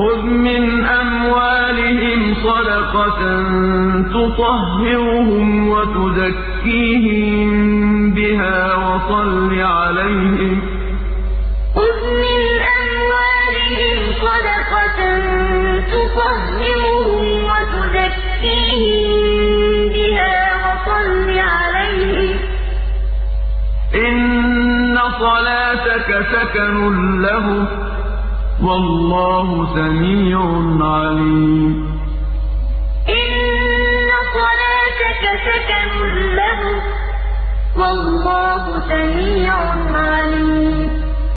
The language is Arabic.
خُذْ مِنْ أَمْوَالِهِمْ صَدَقَةً تُطَهِّرُهُمْ وَتُزَكِّيهِم بِهَا وَصَلِّ عَلَيْهِمْ ۖ خُذْ مِنْ أَمْوَالِهِمْ صَدَقَةً تُطَهِّرُهُمْ وَتُزَكِّيهِم بِهَا وَصَلِّ عَلَيْهِمْ ۖ إِنَّ صَلَاتَكَ سَكَنٌ لَّهُمْ ۗ وَاللَّهُ سَمِيعٌ عَلِيمٌ. إِنَّ صَلَاتَكَ سَكَنٌ وَاللَّهُ سَمِيعٌ